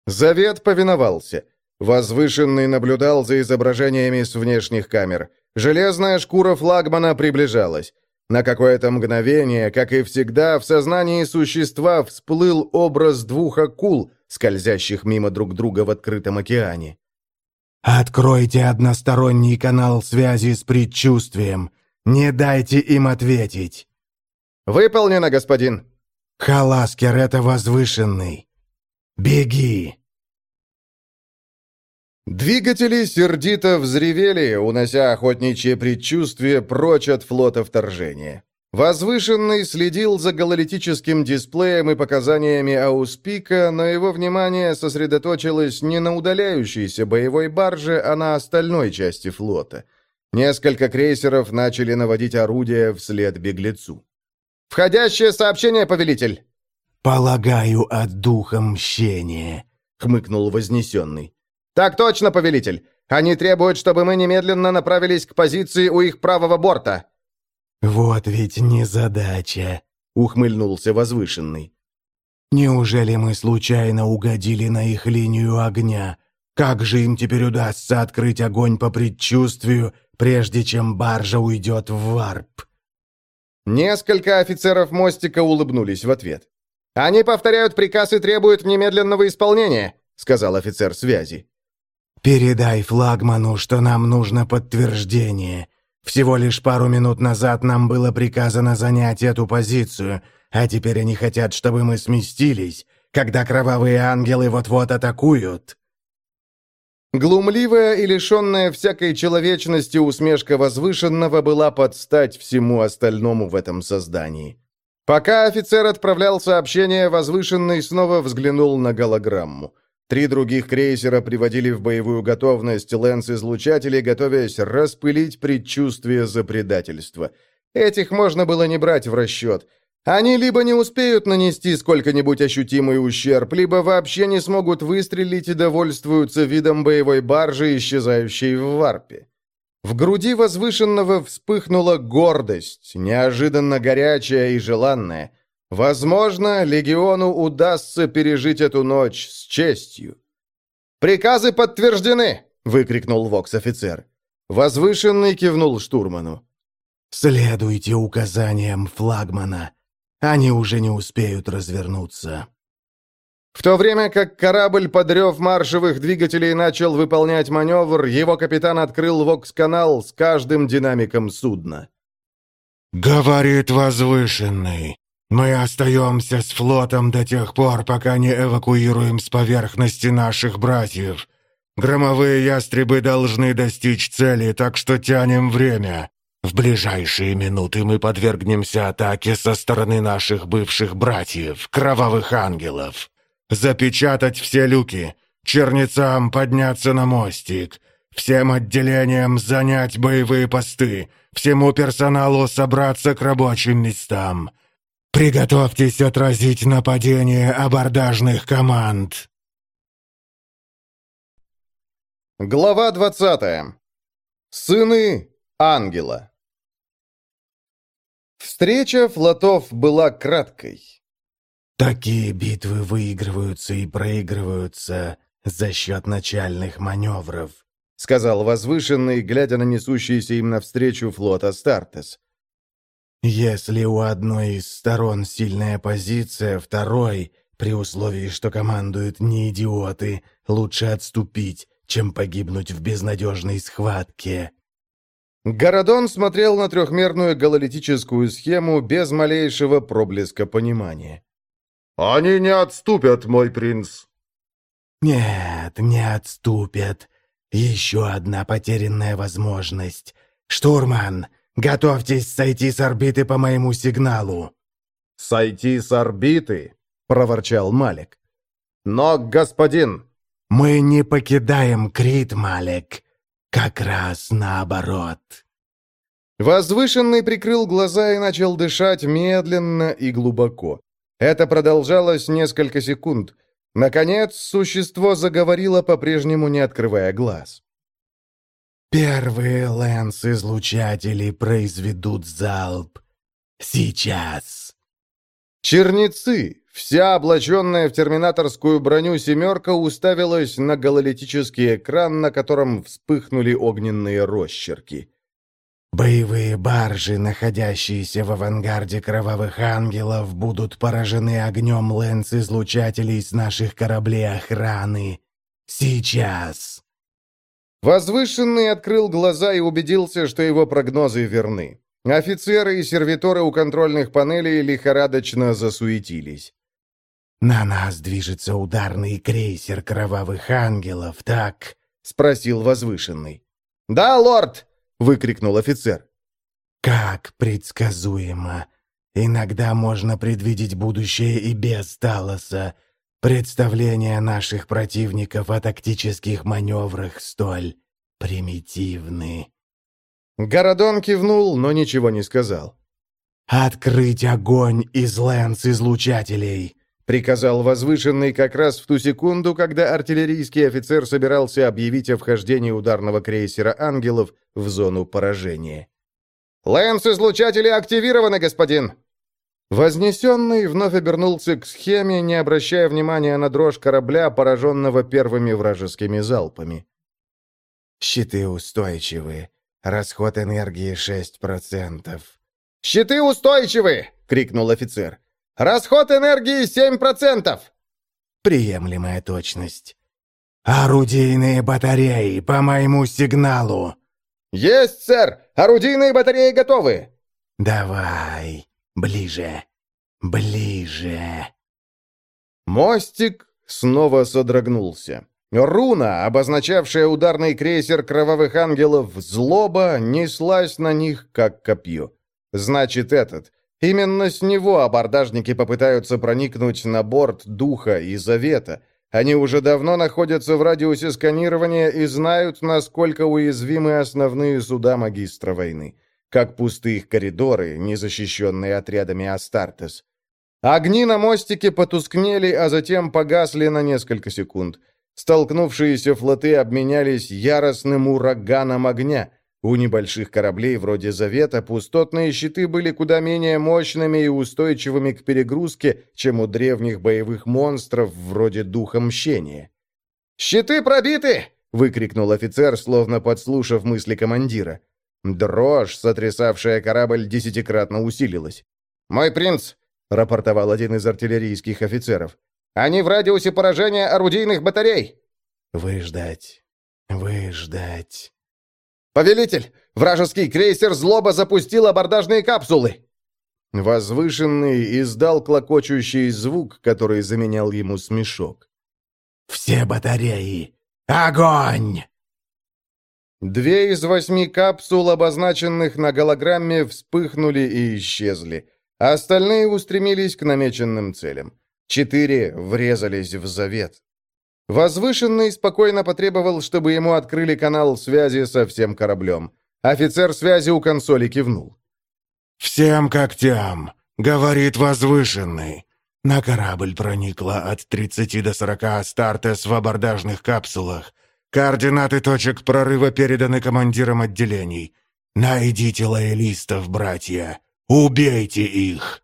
Завет повиновался. Возвышенный наблюдал за изображениями с внешних камер. Железная шкура флагмана приближалась. На какое-то мгновение, как и всегда, в сознании существа всплыл образ двух акул, скользящих мимо друг друга в открытом океане. «Откройте односторонний канал связи с предчувствием. Не дайте им ответить». «Выполнено, господин». «Халаскер — это возвышенный. Беги». Двигатели сердито взревели, унося охотничье предчувствие прочь от флота вторжения. Возвышенный следил за гололитическим дисплеем и показаниями ауспика, но его внимание сосредоточилось не на удаляющейся боевой барже, а на остальной части флота. Несколько крейсеров начали наводить орудия вслед беглецу. «Входящее сообщение, повелитель!» «Полагаю, от духа мщения», — хмыкнул Вознесенный. «Так точно, повелитель! Они требуют, чтобы мы немедленно направились к позиции у их правого борта!» «Вот ведь незадача», — ухмыльнулся возвышенный. «Неужели мы случайно угодили на их линию огня? Как же им теперь удастся открыть огонь по предчувствию, прежде чем баржа уйдет в варп?» Несколько офицеров мостика улыбнулись в ответ. «Они повторяют приказ и требуют немедленного исполнения», — сказал офицер связи. «Передай флагману, что нам нужно подтверждение. Всего лишь пару минут назад нам было приказано занять эту позицию, а теперь они хотят, чтобы мы сместились, когда кровавые ангелы вот-вот атакуют». Глумливая и лишенная всякой человечности усмешка возвышенного была под стать всему остальному в этом создании. Пока офицер отправлял сообщение, возвышенный снова взглянул на голограмму. Три других крейсера приводили в боевую готовность лэнс-излучатели, готовясь распылить предчувствие за предательство. Этих можно было не брать в расчет. Они либо не успеют нанести сколько-нибудь ощутимый ущерб, либо вообще не смогут выстрелить и довольствуются видом боевой баржи, исчезающей в варпе. В груди возвышенного вспыхнула гордость, неожиданно горячая и желанная. Возможно, легиону удастся пережить эту ночь с честью. «Приказы подтверждены!» — выкрикнул вокс-офицер. Возвышенный кивнул штурману. «Следуйте указаниям флагмана. Они уже не успеют развернуться». В то время как корабль под рев маршевых двигателей начал выполнять маневр, его капитан открыл вокс-канал с каждым динамиком судна. «Говорит возвышенный. Мы остаемся с флотом до тех пор, пока не эвакуируем с поверхности наших братьев. Громовые ястребы должны достичь цели, так что тянем время. В ближайшие минуты мы подвергнемся атаке со стороны наших бывших братьев, кровавых ангелов. Запечатать все люки, черницам подняться на мостик, всем отделениям занять боевые посты, всему персоналу собраться к рабочим местам». Приготовьтесь отразить нападение абордажных команд!» Глава 20. Сыны ангела. Встреча флотов была краткой. «Такие битвы выигрываются и проигрываются за счет начальных маневров», сказал возвышенный, глядя на несущийся им навстречу флот Астартес. Если у одной из сторон сильная позиция, второй, при условии, что командуют не идиоты, лучше отступить, чем погибнуть в безнадежной схватке. Городон смотрел на трехмерную гололитическую схему без малейшего проблеска понимания. «Они не отступят, мой принц!» «Нет, не отступят. Еще одна потерянная возможность. Штурман, Готовьтесь сойти с орбиты по моему сигналу!» «Сойти с орбиты?» — проворчал Малик. «Но, господин...» «Мы не покидаем Крит, Малик. Как раз наоборот». Возвышенный прикрыл глаза и начал дышать медленно и глубоко. Это продолжалось несколько секунд. Наконец, существо заговорило, по-прежнему не открывая глаз. Первые лэнс-излучатели произведут залп. Сейчас. Черницы, вся облаченная в терминаторскую броню «семерка» уставилась на гололитический экран, на котором вспыхнули огненные росчерки. Боевые баржи, находящиеся в авангарде кровавых ангелов, будут поражены огнем лэнс-излучателей с наших кораблей охраны. Сейчас. Возвышенный открыл глаза и убедился, что его прогнозы верны. Офицеры и сервиторы у контрольных панелей лихорадочно засуетились. «На нас движется ударный крейсер кровавых ангелов, так?» — спросил возвышенный. «Да, лорд!» — выкрикнул офицер. «Как предсказуемо. Иногда можно предвидеть будущее и без Талоса. Представления наших противников о тактических маневрах столь примитивны. Городон кивнул, но ничего не сказал. «Открыть огонь из лэнс-излучателей!» — приказал возвышенный как раз в ту секунду, когда артиллерийский офицер собирался объявить о вхождении ударного крейсера «Ангелов» в зону поражения. «Лэнс-излучатели активированы, господин!» Вознесенный вновь обернулся к схеме, не обращая внимания на дрожь корабля, пораженного первыми вражескими залпами. «Щиты устойчивы. Расход энергии 6%. «Щиты устойчивы!» — крикнул офицер. «Расход энергии 7%!» «Приемлемая точность. Орудийные батареи по моему сигналу!» «Есть, сэр! Орудийные батареи готовы!» «Давай!» Ближе! Ближе!» Мостик снова содрогнулся. Руна, обозначавшая ударный крейсер кровавых ангелов «Злоба», неслась на них, как копье. Значит, этот. Именно с него абордажники попытаются проникнуть на борт Духа и Завета. Они уже давно находятся в радиусе сканирования и знают, насколько уязвимы основные суда магистра войны как пустые коридоры, не защищенные отрядами Астартес. Огни на мостике потускнели, а затем погасли на несколько секунд. Столкнувшиеся флоты обменялись яростным ураганом огня. У небольших кораблей вроде «Завета» пустотные щиты были куда менее мощными и устойчивыми к перегрузке, чем у древних боевых монстров вроде Духа Мщения. «Щиты пробиты!» — выкрикнул офицер, словно подслушав мысли командира. Дрожь, сотрясавшая корабль, десятикратно усилилась. «Мой принц!» — рапортовал один из артиллерийских офицеров. «Они в радиусе поражения орудийных батарей!» «Выждать! Выждать!» «Повелитель! Вражеский крейсер «Злоба» запустил абордажные капсулы!» Возвышенный издал клокочущий звук, который заменял ему смешок. «Все батареи! Огонь!» Две из восьми капсул, обозначенных на голограмме, вспыхнули и исчезли. Остальные устремились к намеченным целям. Четыре врезались в завет. Возвышенный спокойно потребовал, чтобы ему открыли канал связи со всем кораблем. Офицер связи у консоли кивнул. «Всем когтям! Говорит возвышенный. На корабль проникло от 30 до 40 Астартес в абордажных капсулах. Координаты точек прорыва переданы командирам отделений. Найдите лоялистов, братья. Убейте их!»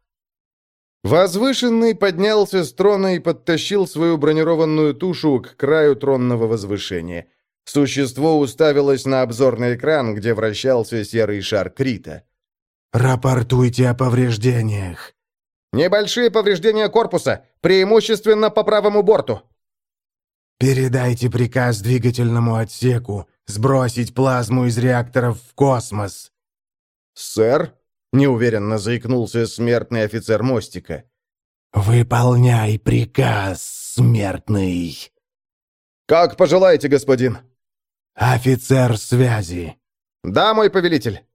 Возвышенный поднялся с трона и подтащил свою бронированную тушу к краю тронного возвышения. Существо уставилось на обзорный экран, где вращался серый шар Крита. «Рапортуйте о повреждениях». «Небольшие повреждения корпуса, преимущественно по правому борту». «Передайте приказ двигательному отсеку сбросить плазму из реакторов в космос». «Сэр?» — неуверенно заикнулся смертный офицер мостика. «Выполняй приказ, смертный». «Как пожелаете, господин». «Офицер связи». «Да, мой повелитель».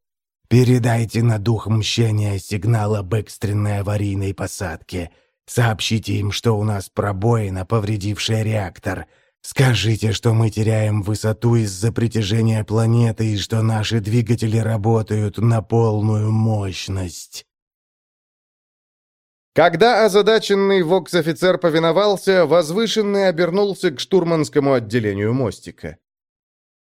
«Передайте на дух мщения сигнал об экстренной аварийной посадке. Сообщите им, что у нас пробоина, повредившая реактор. Скажите, что мы теряем высоту из-за притяжения планеты и что наши двигатели работают на полную мощность». Когда озадаченный вокс-офицер повиновался, возвышенный обернулся к штурманскому отделению мостика.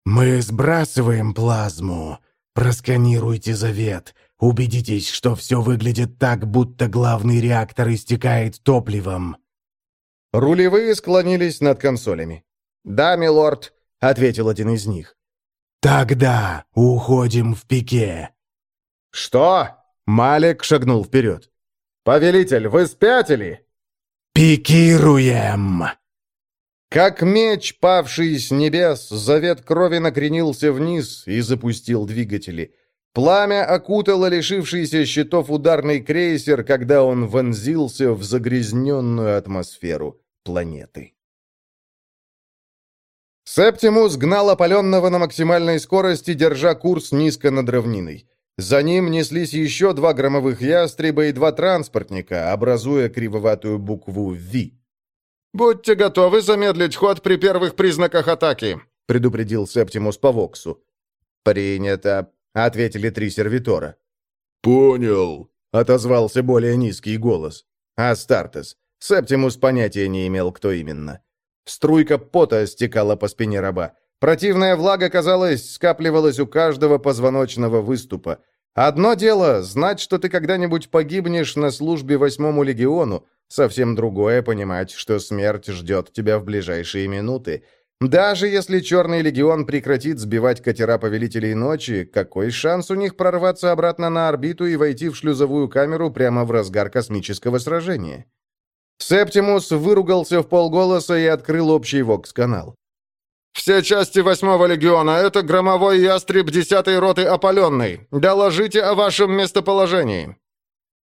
«Мы сбрасываем плазму. Просканируйте завет. Убедитесь, что все выглядит так, будто главный реактор истекает топливом». Рулевые склонились над консолями. «Да, милорд», — ответил один из них. «Тогда уходим в пике». «Что?» — Малик шагнул вперед. «Повелитель, вы спятили?» «Пикируем!» Как меч, павший с небес, завет крови накренился вниз и запустил двигатели. Пламя окутало лишившийся щитов ударный крейсер, когда он вонзился в загрязненную атмосферу планеты. Септимус гнал опаленного на максимальной скорости, держа курс низко над равниной. За ним неслись еще два громовых ястреба и два транспортника, образуя кривоватую букву «Ви». «Будьте готовы замедлить ход при первых признаках атаки», — предупредил Септимус по Воксу. «Принято», — ответили три сервитора. «Понял», — отозвался более низкий голос. Астартес. Септимус понятия не имел, кто именно. Струйка пота стекала по спине раба. Противная влага, казалось, скапливалась у каждого позвоночного выступа. Одно дело — знать, что ты когда-нибудь погибнешь на службе восьмому легиону, совсем другое — понимать, что смерть ждет тебя в ближайшие минуты. Даже если Черный легион прекратит сбивать катера Повелителей Ночи, какой шанс у них прорваться обратно на орбиту и войти в шлюзовую камеру прямо в разгар космического сражения? Септимус выругался в полголоса и открыл общий вокс-канал. «Все части восьмого легиона — это громовой ястреб десятой роты опаленной. Доложите о вашем местоположении».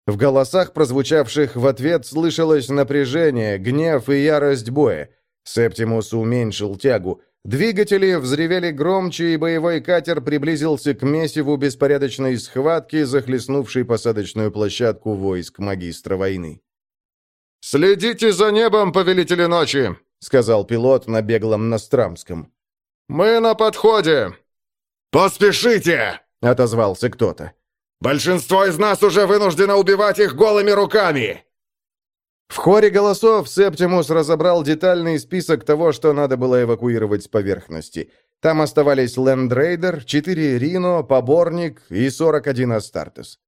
В голосах, прозвучавших в ответ, слышалось напряжение, гнев и ярость боя. Септимус уменьшил тягу. Двигатели взревели громче, и боевой катер приблизился к месиву беспорядочной схватки, захлестнувшей посадочную площадку войск магистра войны. «Следите за небом, повелители ночи!» — сказал пилот на беглом Настрамском. «Мы на подходе!» «Поспешите!» — отозвался кто-то. «Большинство из нас уже вынуждено убивать их голыми руками!» В хоре голосов Септимус разобрал детальный список того, что надо было эвакуировать с поверхности. Там оставались Лендрейдер, 4 Рино, Поборник и 41 Астартес.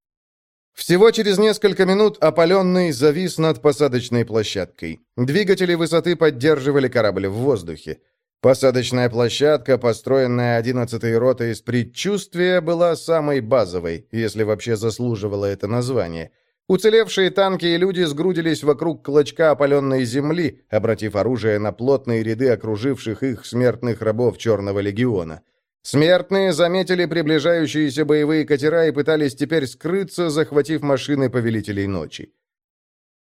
Всего через несколько минут опаленный завис над посадочной площадкой. Двигатели высоты поддерживали корабль в воздухе. Посадочная площадка, построенная 11-й ротой из предчувствия, была самой базовой, если вообще заслуживала это название. Уцелевшие танки и люди сгрудились вокруг клочка опаленной земли, обратив оружие на плотные ряды окруживших их смертных рабов Черного легиона. Смертные заметили приближающиеся боевые катера и пытались теперь скрыться, захватив машины повелителей ночи.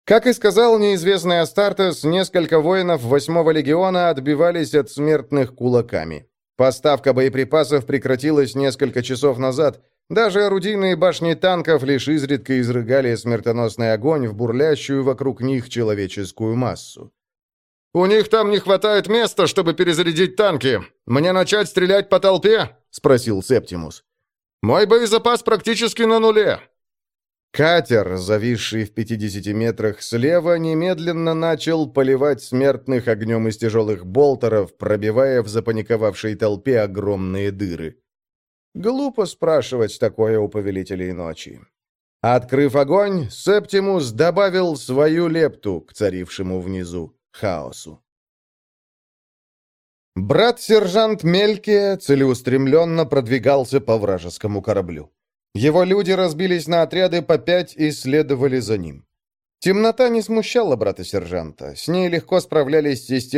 Как и сказал неизвестный Астартес, несколько воинов восьмого легиона отбивались от смертных кулаками. Поставка боеприпасов прекратилась несколько часов назад. Даже орудийные башни танков лишь изредка изрыгали смертоносный огонь в бурлящую вокруг них человеческую массу. «У них там не хватает места, чтобы перезарядить танки. Мне начать стрелять по толпе?» — спросил Септимус. «Мой боезапас практически на нуле». Катер, зависший в 50 метрах слева, немедленно начал поливать смертных огнем из тяжелых болтеров, пробивая в запаниковавшей толпе огромные дыры. Глупо спрашивать такое у повелителей ночи. Открыв огонь, Септимус добавил свою лепту к царившему внизу хаосу. Брат-сержант Мелькия целеустремленно продвигался по вражескому кораблю. Его люди разбились на отряды по пять и следовали за ним. Темнота не смущала брата-сержанта, с ней легко справлялись системы